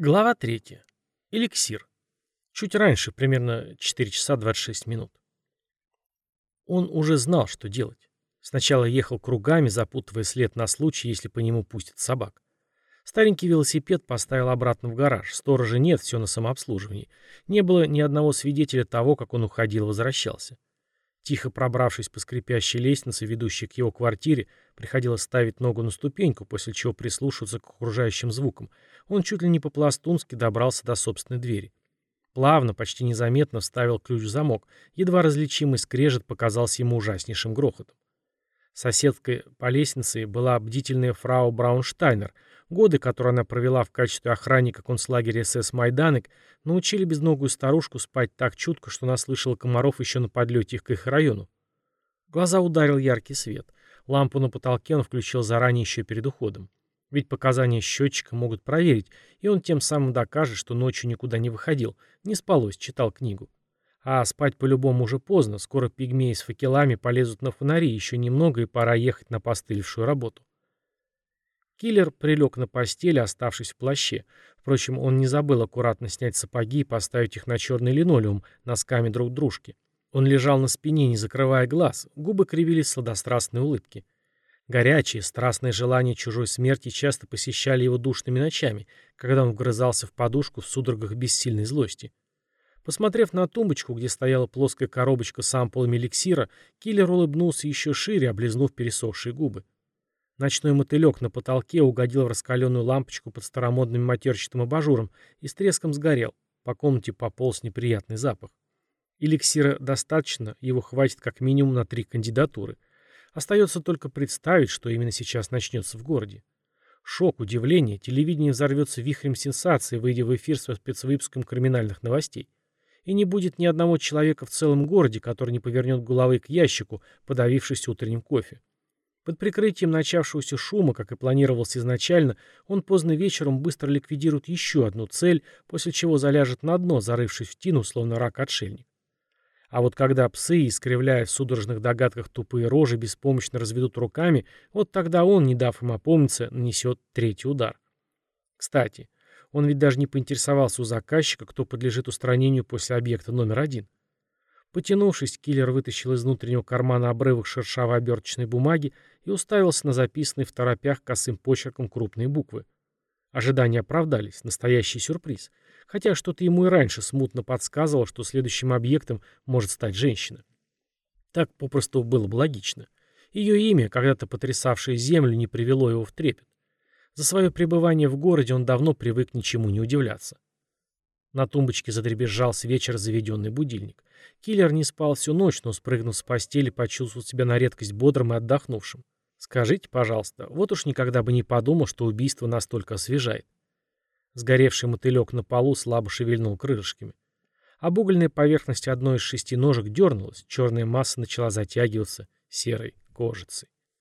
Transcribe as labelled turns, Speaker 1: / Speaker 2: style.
Speaker 1: Глава 3. Эликсир. Чуть раньше, примерно 4 часа 26 минут. Он уже знал, что делать. Сначала ехал кругами, запутывая след на случай, если по нему пустят собак. Старенький велосипед поставил обратно в гараж. Сторожа нет, все на самообслуживании. Не было ни одного свидетеля того, как он уходил и возвращался. Тихо пробравшись по скрипящей лестнице, ведущей к его квартире, приходилось ставить ногу на ступеньку, после чего прислушиваться к окружающим звукам. Он чуть ли не по-пластунски добрался до собственной двери. Плавно, почти незаметно вставил ключ в замок. Едва различимый скрежет показался ему ужаснейшим грохотом. Соседкой по лестнице была бдительная фрау Браунштайнер — Годы, которые она провела в качестве охранника концлагеря СС «Майданек», научили безногую старушку спать так чутко, что она слышала комаров еще на подлете к их району. глаза ударил яркий свет. Лампу на потолке он включил заранее еще перед уходом. Ведь показания счетчика могут проверить, и он тем самым докажет, что ночью никуда не выходил, не спалось, читал книгу. А спать по-любому уже поздно, скоро пигмеи с факелами полезут на фонари, еще немного и пора ехать на постылевшую работу. Киллер прилег на постели, оставшись в плаще. Впрочем, он не забыл аккуратно снять сапоги и поставить их на черный линолеум, носками друг дружки. Он лежал на спине, не закрывая глаз, губы кривились сладострастной улыбке. Горячие, страстные желания чужой смерти часто посещали его душными ночами, когда он вгрызался в подушку в судорогах бессильной злости. Посмотрев на тумбочку, где стояла плоская коробочка с ампулами эликсира, киллер улыбнулся еще шире, облизнув пересохшие губы. Ночной мотылек на потолке угодил в раскаленную лампочку под старомодным матерчатым абажуром и с треском сгорел. По комнате пополз неприятный запах. Эликсира достаточно, его хватит как минимум на три кандидатуры. Остается только представить, что именно сейчас начнется в городе. Шок, удивление, телевидение взорвется вихрем сенсаций, выйдя в эфир со спецвыпуском криминальных новостей. И не будет ни одного человека в целом городе, который не повернет головы к ящику, подавившись утренним кофе. Под прикрытием начавшегося шума, как и планировалось изначально, он поздно вечером быстро ликвидирует еще одну цель, после чего заляжет на дно, зарывшись в тину, словно рак-отшельник. А вот когда псы, искривляя в судорожных догадках тупые рожи, беспомощно разведут руками, вот тогда он, не дав им опомниться, нанесет третий удар. Кстати, он ведь даже не поинтересовался у заказчика, кто подлежит устранению после объекта номер один. Потянувшись, киллер вытащил из внутреннего кармана обрывок шершавой оберточной бумаги и уставился на записанные в торопях косым почерком крупные буквы. Ожидания оправдались, настоящий сюрприз. Хотя что-то ему и раньше смутно подсказывало, что следующим объектом может стать женщина. Так попросту было бы логично. Ее имя, когда-то потрясавшее землю, не привело его в трепет. За свое пребывание в городе он давно привык ничему не удивляться. На тумбочке задребезжал с вечера заведенный будильник. Киллер не спал всю ночь, но, спрыгнув с постели, почувствовал себя на редкость бодрым и отдохнувшим. Скажите, пожалуйста, вот уж никогда бы не подумал, что убийство настолько освежает. Сгоревший мотылек на полу слабо шевельнул крылышками. Обугленная поверхность одной из шести ножек дернулась, черная масса начала затягиваться серой кожицей.